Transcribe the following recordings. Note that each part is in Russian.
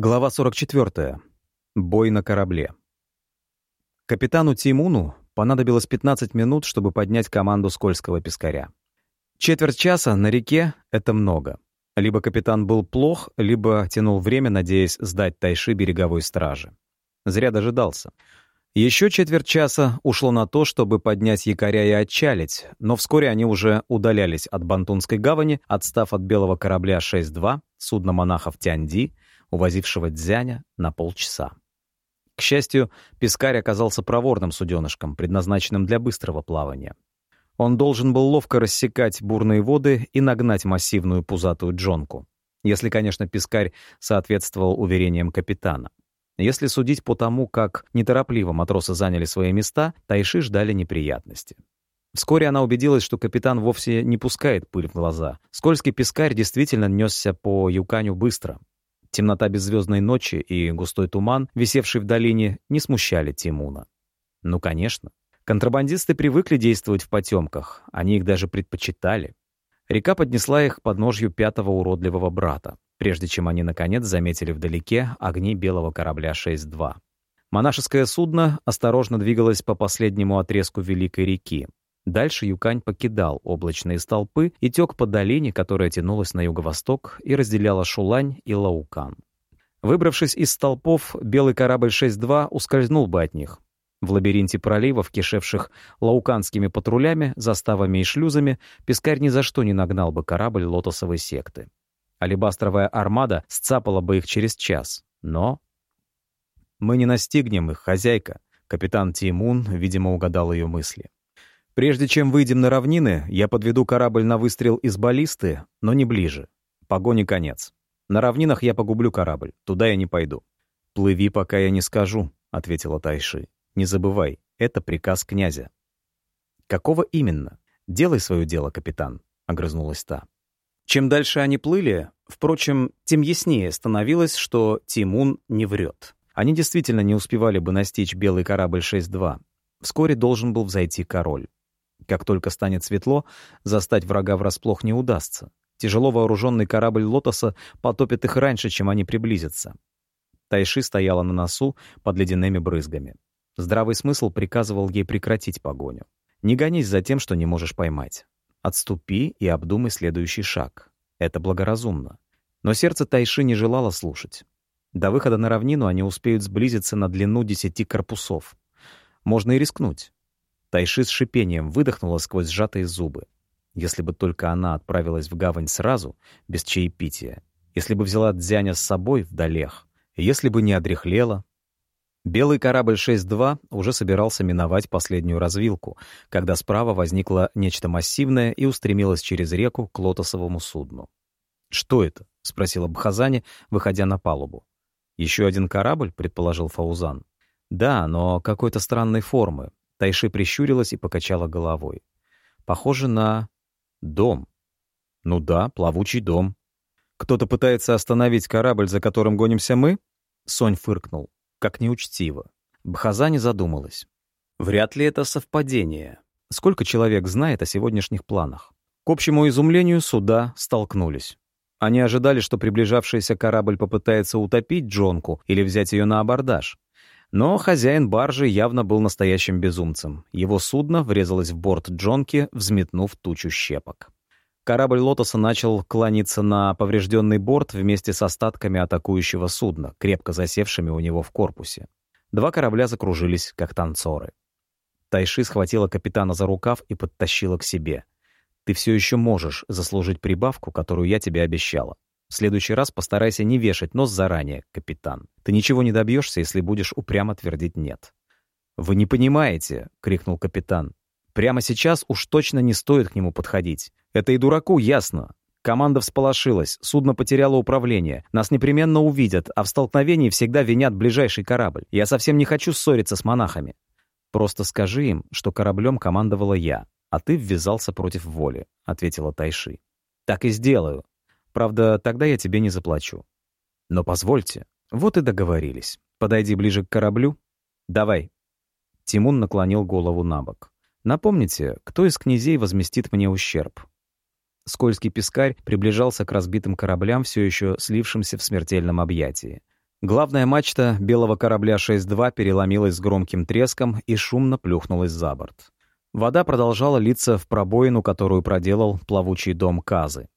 Глава 44. Бой на корабле. Капитану Тимуну понадобилось 15 минут, чтобы поднять команду скользкого пескаря. Четверть часа на реке — это много. Либо капитан был плох, либо тянул время, надеясь сдать тайши береговой стражи. Зря дожидался. Еще четверть часа ушло на то, чтобы поднять якоря и отчалить, но вскоре они уже удалялись от Бантунской гавани, отстав от белого корабля 6-2, судна монахов Тяньди, увозившего Дзяня на полчаса. К счастью, Пискарь оказался проворным суденышком, предназначенным для быстрого плавания. Он должен был ловко рассекать бурные воды и нагнать массивную пузатую джонку. Если, конечно, Пискарь соответствовал уверениям капитана. Если судить по тому, как неторопливо матросы заняли свои места, Тайши ждали неприятности. Вскоре она убедилась, что капитан вовсе не пускает пыль в глаза. Скользкий пескарь действительно несся по Юканю быстро. Темнота беззвездной ночи и густой туман, висевший в долине, не смущали Тимуна. Ну, конечно. Контрабандисты привыкли действовать в потемках, они их даже предпочитали. Река поднесла их к подножью пятого уродливого брата, прежде чем они, наконец, заметили вдалеке огни белого корабля 6-2. Монашеское судно осторожно двигалось по последнему отрезку Великой реки, Дальше Юкань покидал облачные столпы и тек по долине, которая тянулась на юго-восток и разделяла Шулань и Лаукан. Выбравшись из столпов, белый корабль 6-2 ускользнул бы от них. В лабиринте проливов, кишевших лауканскими патрулями, заставами и шлюзами, Пескарь ни за что не нагнал бы корабль лотосовой секты. Алибастровая армада сцапала бы их через час. Но... «Мы не настигнем их, хозяйка», — капитан Тимун, видимо, угадал ее мысли. Прежде чем выйдем на равнины, я подведу корабль на выстрел из баллисты, но не ближе. Погони конец. На равнинах я погублю корабль, туда я не пойду. «Плыви, пока я не скажу», — ответила Тайши. «Не забывай, это приказ князя». «Какого именно? Делай свое дело, капитан», — огрызнулась та. Чем дальше они плыли, впрочем, тем яснее становилось, что Тимун не врет. Они действительно не успевали бы настичь белый корабль 6-2. Вскоре должен был взойти король. Как только станет светло, застать врага врасплох не удастся. Тяжело вооруженный корабль «Лотоса» потопит их раньше, чем они приблизятся. Тайши стояла на носу под ледяными брызгами. Здравый смысл приказывал ей прекратить погоню. Не гонись за тем, что не можешь поймать. Отступи и обдумай следующий шаг. Это благоразумно. Но сердце Тайши не желало слушать. До выхода на равнину они успеют сблизиться на длину десяти корпусов. Можно и рискнуть. Тайши с шипением выдохнула сквозь сжатые зубы. Если бы только она отправилась в гавань сразу, без чаепития, если бы взяла Дзяня с собой в Долех, если бы не одрехлела. Белый корабль 6-2 уже собирался миновать последнюю развилку, когда справа возникло нечто массивное и устремилось через реку к лотосовому судну. «Что это?» — спросила Бхазани, выходя на палубу. «Еще один корабль?» — предположил Фаузан. «Да, но какой-то странной формы, Тайши прищурилась и покачала головой. «Похоже на... дом». «Ну да, плавучий дом». «Кто-то пытается остановить корабль, за которым гонимся мы?» Сонь фыркнул. Как неучтиво. Бхазани задумалась. Вряд ли это совпадение. Сколько человек знает о сегодняшних планах? К общему изумлению суда столкнулись. Они ожидали, что приближавшийся корабль попытается утопить Джонку или взять ее на абордаж. Но хозяин баржи явно был настоящим безумцем. Его судно врезалось в борт Джонки, взметнув тучу щепок. Корабль «Лотоса» начал клониться на поврежденный борт вместе с остатками атакующего судна, крепко засевшими у него в корпусе. Два корабля закружились, как танцоры. Тайши схватила капитана за рукав и подтащила к себе. «Ты все еще можешь заслужить прибавку, которую я тебе обещала. В следующий раз постарайся не вешать нос заранее, капитан. Ты ничего не добьешься, если будешь упрямо твердить «нет». «Вы не понимаете», — крикнул капитан. «Прямо сейчас уж точно не стоит к нему подходить. Это и дураку ясно. Команда всполошилась, судно потеряло управление. Нас непременно увидят, а в столкновении всегда винят ближайший корабль. Я совсем не хочу ссориться с монахами. Просто скажи им, что кораблем командовала я, а ты ввязался против воли», — ответила Тайши. «Так и сделаю», Правда, тогда я тебе не заплачу. Но позвольте. Вот и договорились. Подойди ближе к кораблю. Давай. Тимун наклонил голову на бок. Напомните, кто из князей возместит мне ущерб? Скользкий пескарь приближался к разбитым кораблям, все еще слившимся в смертельном объятии. Главная мачта белого корабля 6-2 переломилась с громким треском и шумно плюхнулась за борт. Вода продолжала литься в пробоину, которую проделал плавучий дом Казы.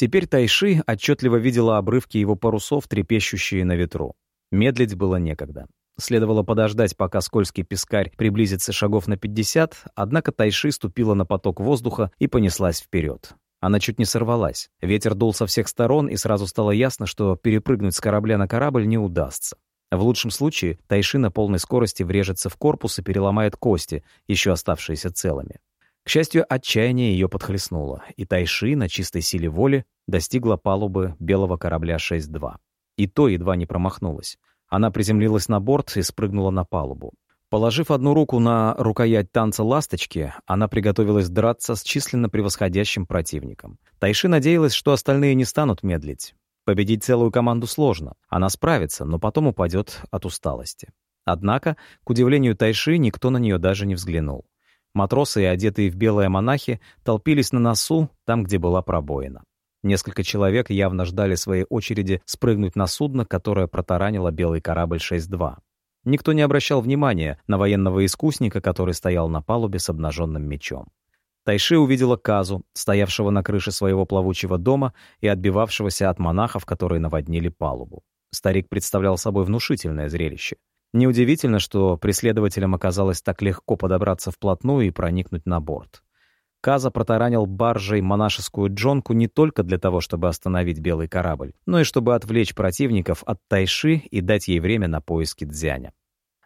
Теперь Тайши отчетливо видела обрывки его парусов, трепещущие на ветру. Медлить было некогда. Следовало подождать, пока скользкий пескарь приблизится шагов на 50, однако Тайши ступила на поток воздуха и понеслась вперед. Она чуть не сорвалась. Ветер дул со всех сторон, и сразу стало ясно, что перепрыгнуть с корабля на корабль не удастся. В лучшем случае Тайши на полной скорости врежется в корпус и переломает кости, еще оставшиеся целыми. Счастью, отчаяние ее подхлестнуло, и Тайши на чистой силе воли достигла палубы белого корабля 6-2. И то едва не промахнулась. Она приземлилась на борт и спрыгнула на палубу. Положив одну руку на рукоять танца ласточки, она приготовилась драться с численно превосходящим противником. Тайши надеялась, что остальные не станут медлить. Победить целую команду сложно. Она справится, но потом упадет от усталости. Однако, к удивлению Тайши, никто на нее даже не взглянул. Матросы, одетые в белые монахи, толпились на носу, там, где была пробоина. Несколько человек явно ждали своей очереди спрыгнуть на судно, которое протаранило белый корабль 6-2. Никто не обращал внимания на военного искусника, который стоял на палубе с обнаженным мечом. Тайши увидела Казу, стоявшего на крыше своего плавучего дома и отбивавшегося от монахов, которые наводнили палубу. Старик представлял собой внушительное зрелище. Неудивительно, что преследователям оказалось так легко подобраться вплотную и проникнуть на борт. Каза протаранил баржей монашескую джонку не только для того, чтобы остановить белый корабль, но и чтобы отвлечь противников от Тайши и дать ей время на поиски Дзяня.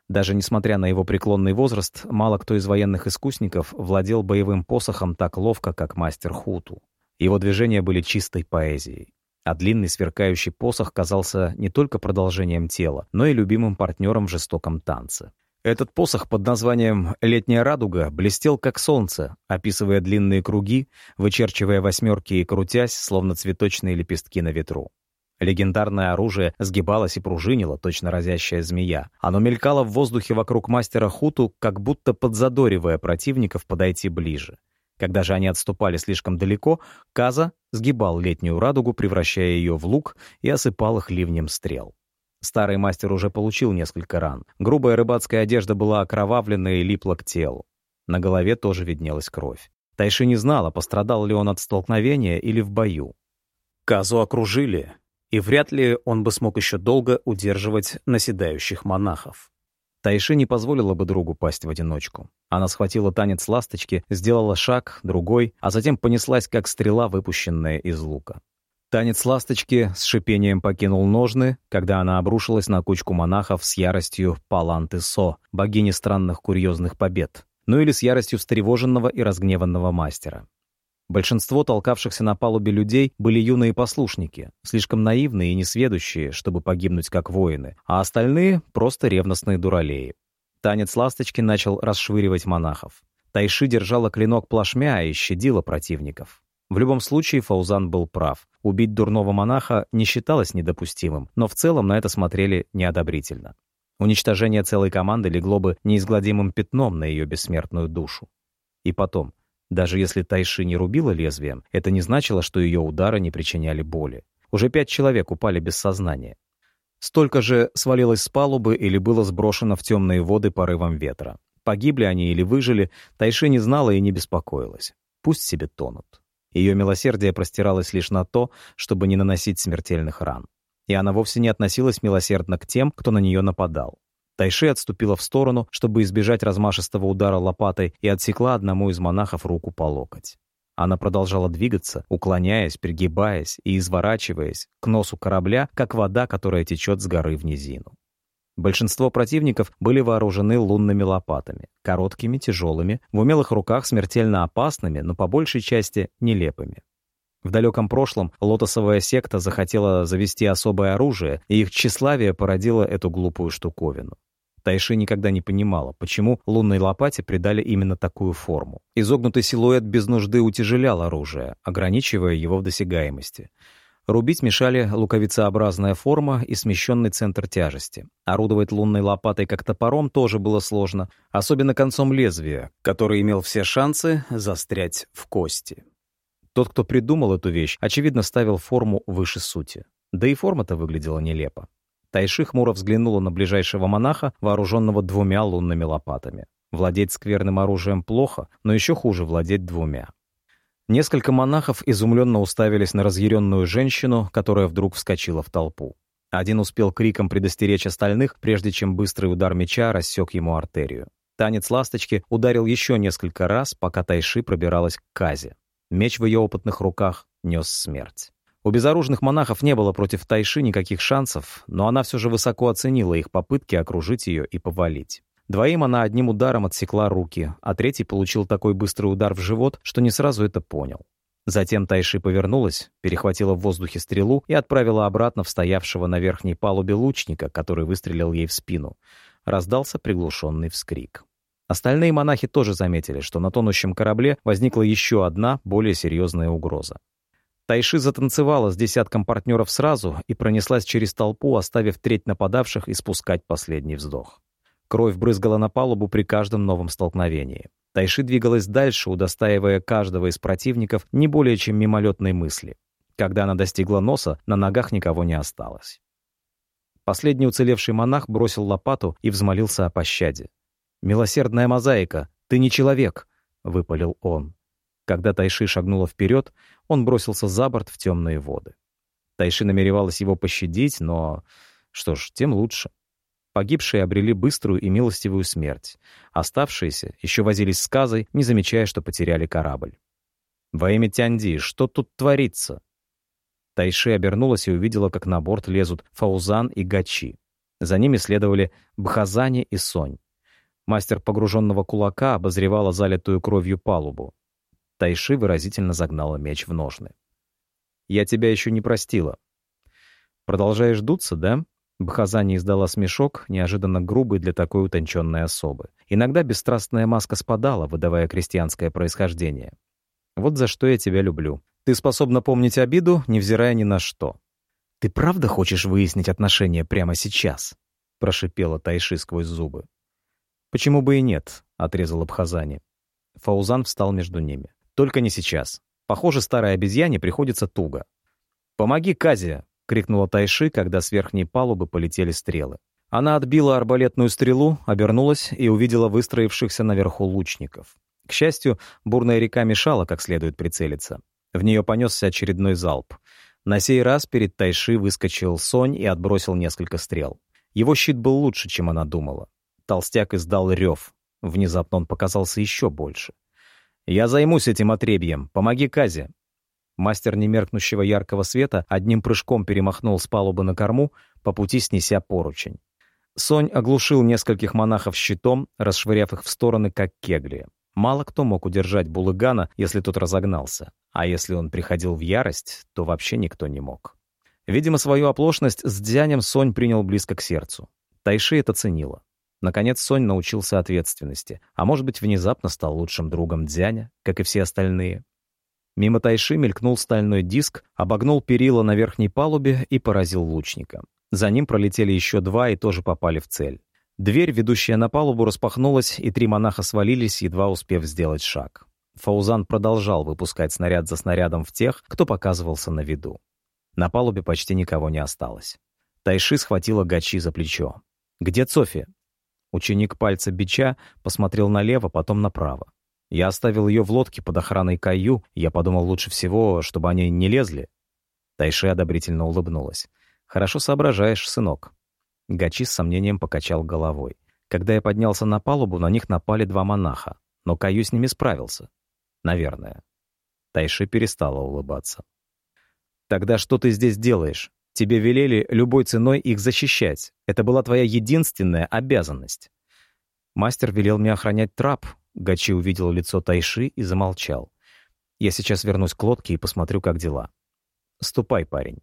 Даже несмотря на его преклонный возраст, мало кто из военных искусников владел боевым посохом так ловко, как мастер Хуту. Его движения были чистой поэзией. А длинный сверкающий посох казался не только продолжением тела, но и любимым партнером в жестоком танце. Этот посох под названием «Летняя радуга» блестел как солнце, описывая длинные круги, вычерчивая восьмерки и крутясь, словно цветочные лепестки на ветру. Легендарное оружие сгибалось и пружинило, точно разящая змея. Оно мелькало в воздухе вокруг мастера Хуту, как будто подзадоривая противников подойти ближе. Когда же они отступали слишком далеко, Каза сгибал летнюю радугу, превращая ее в лук и осыпал их ливнем стрел. Старый мастер уже получил несколько ран. Грубая рыбацкая одежда была окровавлена и липла к телу. На голове тоже виднелась кровь. Тайши не знала, пострадал ли он от столкновения или в бою. Казу окружили, и вряд ли он бы смог еще долго удерживать наседающих монахов. Тайши не позволила бы другу пасть в одиночку. Она схватила танец ласточки, сделала шаг, другой, а затем понеслась, как стрела, выпущенная из лука. Танец ласточки с шипением покинул ножны, когда она обрушилась на кучку монахов с яростью Паланты Со, богини странных курьезных побед, ну или с яростью встревоженного и разгневанного мастера. Большинство толкавшихся на палубе людей были юные послушники, слишком наивные и несведущие, чтобы погибнуть как воины, а остальные — просто ревностные дуралеи. Танец ласточки начал расшвыривать монахов. Тайши держала клинок плашмя и щадила противников. В любом случае Фаузан был прав. Убить дурного монаха не считалось недопустимым, но в целом на это смотрели неодобрительно. Уничтожение целой команды легло бы неизгладимым пятном на ее бессмертную душу. И потом, даже если Тайши не рубила лезвием, это не значило, что ее удары не причиняли боли. Уже пять человек упали без сознания. Столько же свалилось с палубы или было сброшено в темные воды порывом ветра. Погибли они или выжили, Тайши не знала и не беспокоилась. Пусть себе тонут. Ее милосердие простиралось лишь на то, чтобы не наносить смертельных ран. И она вовсе не относилась милосердно к тем, кто на нее нападал. Тайши отступила в сторону, чтобы избежать размашистого удара лопатой, и отсекла одному из монахов руку по локоть. Она продолжала двигаться, уклоняясь, пригибаясь и изворачиваясь к носу корабля, как вода, которая течет с горы в низину. Большинство противников были вооружены лунными лопатами, короткими, тяжелыми, в умелых руках смертельно опасными, но по большей части нелепыми. В далеком прошлом лотосовая секта захотела завести особое оружие, и их тщеславие породило эту глупую штуковину. Тайши никогда не понимала, почему лунной лопате придали именно такую форму. Изогнутый силуэт без нужды утяжелял оружие, ограничивая его в досягаемости. Рубить мешали луковицеобразная форма и смещенный центр тяжести. Орудовать лунной лопатой как топором тоже было сложно, особенно концом лезвия, который имел все шансы застрять в кости. Тот, кто придумал эту вещь, очевидно ставил форму выше сути. Да и форма-то выглядела нелепо. Тайши хмуро взглянула на ближайшего монаха, вооруженного двумя лунными лопатами. Владеть скверным оружием плохо, но еще хуже владеть двумя. Несколько монахов изумленно уставились на разъяренную женщину, которая вдруг вскочила в толпу. Один успел криком предостеречь остальных, прежде чем быстрый удар меча рассек ему артерию. Танец ласточки ударил еще несколько раз, пока Тайши пробиралась к Казе. Меч в ее опытных руках нес смерть. У безоружных монахов не было против Тайши никаких шансов, но она все же высоко оценила их попытки окружить ее и повалить. Двоим она одним ударом отсекла руки, а третий получил такой быстрый удар в живот, что не сразу это понял. Затем Тайши повернулась, перехватила в воздухе стрелу и отправила обратно в стоявшего на верхней палубе лучника, который выстрелил ей в спину. Раздался приглушенный вскрик. Остальные монахи тоже заметили, что на тонущем корабле возникла еще одна, более серьезная угроза. Тайши затанцевала с десятком партнеров сразу и пронеслась через толпу, оставив треть нападавших испускать последний вздох. Кровь брызгала на палубу при каждом новом столкновении. Тайши двигалась дальше, удостаивая каждого из противников не более чем мимолетной мысли. Когда она достигла носа, на ногах никого не осталось. Последний уцелевший монах бросил лопату и взмолился о пощаде. «Милосердная мозаика, ты не человек!» — выпалил он. Когда Тайши шагнула вперед, он бросился за борт в темные воды. Тайши намеревалась его пощадить, но... Что ж, тем лучше. Погибшие обрели быструю и милостивую смерть. Оставшиеся еще возились с не замечая, что потеряли корабль. «Во имя Тяньди, что тут творится?» Тайши обернулась и увидела, как на борт лезут Фаузан и Гачи. За ними следовали Бхазани и Сонь. Мастер погруженного кулака обозревала залитую кровью палубу. Тайши выразительно загнала меч в ножны. «Я тебя еще не простила». «Продолжаешь дуться, да?» Бхазани издала смешок, неожиданно грубый для такой утонченной особы. Иногда бесстрастная маска спадала, выдавая крестьянское происхождение. «Вот за что я тебя люблю. Ты способна помнить обиду, невзирая ни на что». «Ты правда хочешь выяснить отношения прямо сейчас?» — прошипела Тайши сквозь зубы. «Почему бы и нет?» — отрезала Бхазани. Фаузан встал между ними. Только не сейчас. Похоже, старой обезьяне приходится туго. «Помоги, Казия!» — крикнула Тайши, когда с верхней палубы полетели стрелы. Она отбила арбалетную стрелу, обернулась и увидела выстроившихся наверху лучников. К счастью, бурная река мешала как следует прицелиться. В нее понесся очередной залп. На сей раз перед Тайши выскочил Сонь и отбросил несколько стрел. Его щит был лучше, чем она думала. Толстяк издал рев. Внезапно он показался еще больше. «Я займусь этим отребьем. Помоги Казе». Мастер немеркнущего яркого света одним прыжком перемахнул с палубы на корму, по пути снеся поручень. Сонь оглушил нескольких монахов щитом, расшвыряв их в стороны, как кегли. Мало кто мог удержать Булыгана, если тот разогнался. А если он приходил в ярость, то вообще никто не мог. Видимо, свою оплошность с Дзянем Сонь принял близко к сердцу. Тайши это ценила. Наконец Сонь научился ответственности, а может быть, внезапно стал лучшим другом Дзяня, как и все остальные. Мимо Тайши мелькнул стальной диск, обогнул перила на верхней палубе и поразил лучника. За ним пролетели еще два и тоже попали в цель. Дверь, ведущая на палубу, распахнулась, и три монаха свалились, едва успев сделать шаг. Фаузан продолжал выпускать снаряд за снарядом в тех, кто показывался на виду. На палубе почти никого не осталось. Тайши схватила Гачи за плечо. «Где Цофи?» Ученик пальца бича посмотрел налево, потом направо. Я оставил ее в лодке под охраной Каю, я подумал лучше всего, чтобы они не лезли. Тайши одобрительно улыбнулась. «Хорошо соображаешь, сынок». Гачи с сомнением покачал головой. Когда я поднялся на палубу, на них напали два монаха, но Каю с ними справился. Наверное. Тайши перестала улыбаться. «Тогда что ты здесь делаешь? Тебе велели любой ценой их защищать. Это была твоя единственная обязанность. Мастер велел мне охранять трап. Гачи увидел лицо Тайши и замолчал. Я сейчас вернусь к лодке и посмотрю, как дела. Ступай, парень.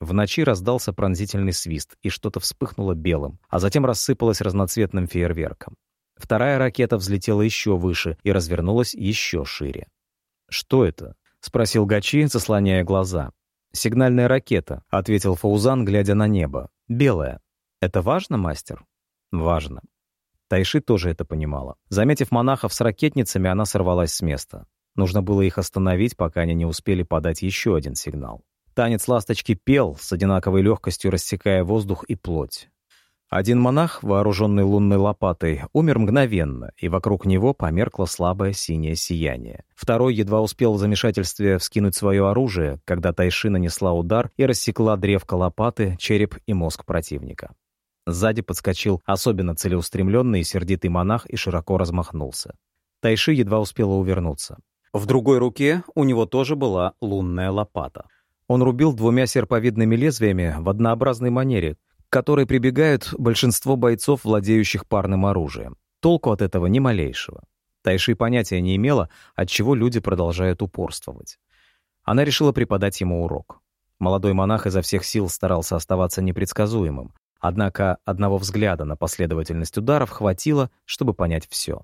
В ночи раздался пронзительный свист, и что-то вспыхнуло белым, а затем рассыпалось разноцветным фейерверком. Вторая ракета взлетела еще выше и развернулась еще шире. «Что это?» — спросил Гачи, заслоняя глаза. «Сигнальная ракета», — ответил Фаузан, глядя на небо. «Белая. Это важно, мастер?» «Важно». Тайши тоже это понимала. Заметив монахов с ракетницами, она сорвалась с места. Нужно было их остановить, пока они не успели подать еще один сигнал. Танец ласточки пел, с одинаковой легкостью рассекая воздух и плоть. Один монах, вооруженный лунной лопатой, умер мгновенно, и вокруг него померкло слабое синее сияние. Второй едва успел в замешательстве вскинуть свое оружие, когда Тайши нанесла удар и рассекла древко лопаты, череп и мозг противника. Сзади подскочил особенно целеустремленный и сердитый монах и широко размахнулся. Тайши едва успела увернуться. В другой руке у него тоже была лунная лопата. Он рубил двумя серповидными лезвиями в однообразной манере, которой прибегают большинство бойцов, владеющих парным оружием. Толку от этого ни малейшего. Тайши понятия не имела, от чего люди продолжают упорствовать. Она решила преподать ему урок. Молодой монах изо всех сил старался оставаться непредсказуемым, однако одного взгляда на последовательность ударов хватило, чтобы понять все.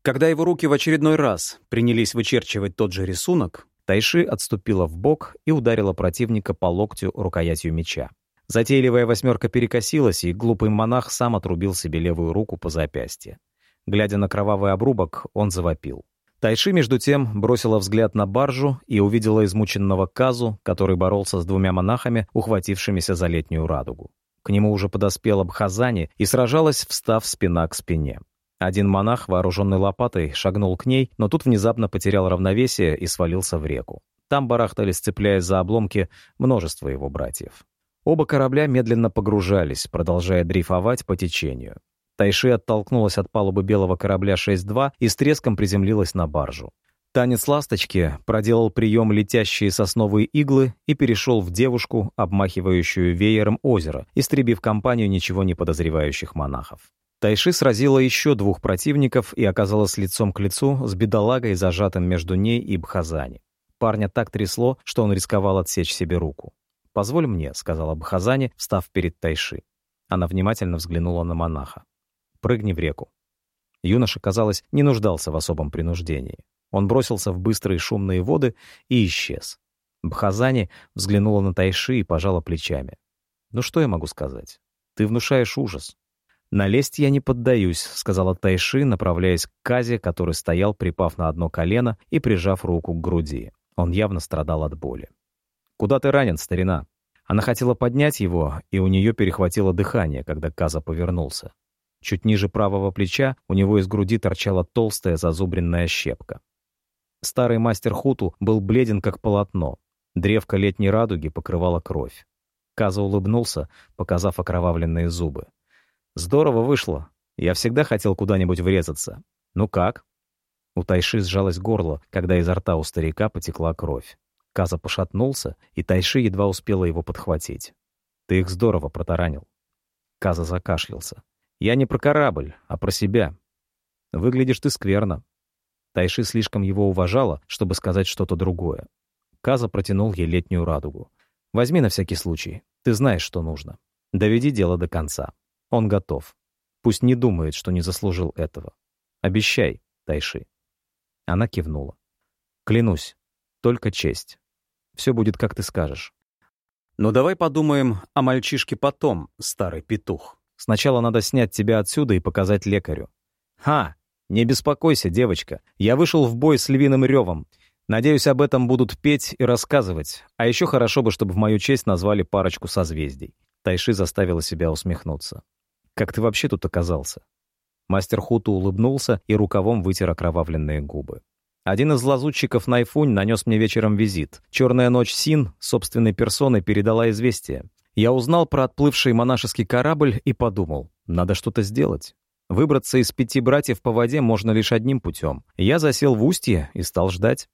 Когда его руки в очередной раз принялись вычерчивать тот же рисунок, Тайши отступила в бок и ударила противника по локтю рукоятью меча. Затейливая восьмерка перекосилась, и глупый монах сам отрубил себе левую руку по запястье. Глядя на кровавый обрубок, он завопил. Тайши, между тем, бросила взгляд на баржу и увидела измученного Казу, который боролся с двумя монахами, ухватившимися за летнюю радугу. К нему уже подоспела Бхазани и сражалась, встав спина к спине. Один монах, вооруженный лопатой, шагнул к ней, но тут внезапно потерял равновесие и свалился в реку. Там барахтались, цепляясь за обломки, множество его братьев. Оба корабля медленно погружались, продолжая дрейфовать по течению. Тайши оттолкнулась от палубы белого корабля 6-2 и с треском приземлилась на баржу. Танец ласточки проделал прием летящие сосновые иглы и перешел в девушку, обмахивающую веером озеро, истребив компанию ничего не подозревающих монахов. Тайши сразила еще двух противников и оказалась лицом к лицу с бедолагой, зажатым между ней и Бхазани. Парня так трясло, что он рисковал отсечь себе руку. «Позволь мне», — сказала Бхазани, встав перед Тайши. Она внимательно взглянула на монаха. «Прыгни в реку». Юноша, казалось, не нуждался в особом принуждении. Он бросился в быстрые шумные воды и исчез. Бхазани взглянула на Тайши и пожала плечами. «Ну что я могу сказать? Ты внушаешь ужас. «Налезть я не поддаюсь», — сказала Тайши, направляясь к Казе, который стоял, припав на одно колено и прижав руку к груди. Он явно страдал от боли. «Куда ты ранен, старина?» Она хотела поднять его, и у нее перехватило дыхание, когда Каза повернулся. Чуть ниже правого плеча у него из груди торчала толстая зазубренная щепка. Старый мастер Хуту был бледен, как полотно. Древко летней радуги покрывала кровь. Каза улыбнулся, показав окровавленные зубы. Здорово вышло. Я всегда хотел куда-нибудь врезаться. Ну как? У Тайши сжалось горло, когда изо рта у старика потекла кровь. Каза пошатнулся, и Тайши едва успела его подхватить. Ты их здорово протаранил. Каза закашлялся. Я не про корабль, а про себя. Выглядишь ты скверно. Тайши слишком его уважала, чтобы сказать что-то другое. Каза протянул ей летнюю радугу. Возьми на всякий случай. Ты знаешь, что нужно. Доведи дело до конца. Он готов. Пусть не думает, что не заслужил этого. Обещай, Тайши. Она кивнула. Клянусь, только честь. Все будет, как ты скажешь. Но давай подумаем о мальчишке потом, старый петух. Сначала надо снять тебя отсюда и показать лекарю. Ха! Не беспокойся, девочка. Я вышел в бой с львиным ревом. Надеюсь, об этом будут петь и рассказывать. А еще хорошо бы, чтобы в мою честь назвали парочку созвездий. Тайши заставила себя усмехнуться. Как ты вообще тут оказался?» Мастер Хуту улыбнулся и рукавом вытер окровавленные губы. Один из лазутчиков Найфунь нанес мне вечером визит. Черная ночь Син собственной персоной передала известие. Я узнал про отплывший монашеский корабль и подумал, надо что-то сделать. Выбраться из пяти братьев по воде можно лишь одним путем. Я засел в устье и стал ждать.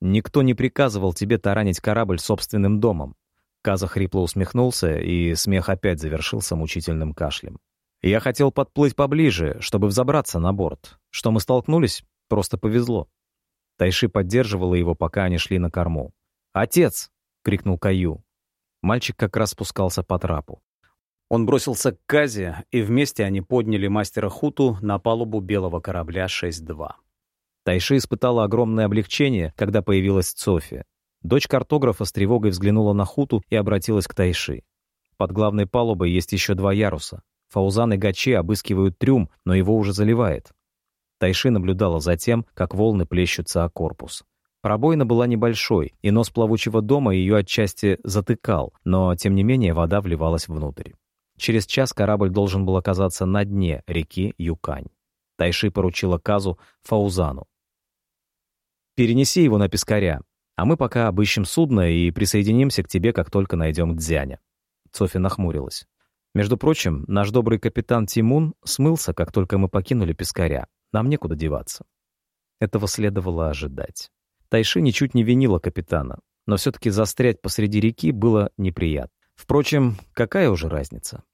Никто не приказывал тебе таранить корабль собственным домом. Каза хрипло усмехнулся, и смех опять завершился мучительным кашлем. «Я хотел подплыть поближе, чтобы взобраться на борт. Что мы столкнулись, просто повезло». Тайши поддерживала его, пока они шли на корму. «Отец!» — крикнул Каю. Мальчик как раз спускался по трапу. Он бросился к Казе, и вместе они подняли мастера Хуту на палубу белого корабля 6-2. Тайши испытала огромное облегчение, когда появилась София. Дочь картографа с тревогой взглянула на Хуту и обратилась к Тайши. Под главной палубой есть еще два яруса. Фаузан и Гачи обыскивают трюм, но его уже заливает. Тайши наблюдала за тем, как волны плещутся о корпус. Пробоина была небольшой, и нос плавучего дома ее отчасти затыкал, но, тем не менее, вода вливалась внутрь. Через час корабль должен был оказаться на дне реки Юкань. Тайши поручила Казу Фаузану. «Перенеси его на пескаря, а мы пока обыщем судно и присоединимся к тебе, как только найдем Дзяня». Софи нахмурилась. «Между прочим, наш добрый капитан Тимун смылся, как только мы покинули пескаря. Нам некуда деваться». Этого следовало ожидать. Тайши ничуть не винила капитана, но все-таки застрять посреди реки было неприятно. Впрочем, какая уже разница?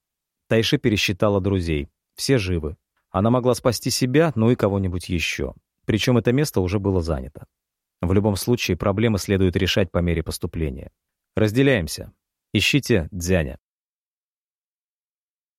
Тайши пересчитала друзей. Все живы. Она могла спасти себя, ну и кого-нибудь еще. Причем это место уже было занято. В любом случае, проблемы следует решать по мере поступления. Разделяемся. Ищите Дзяня.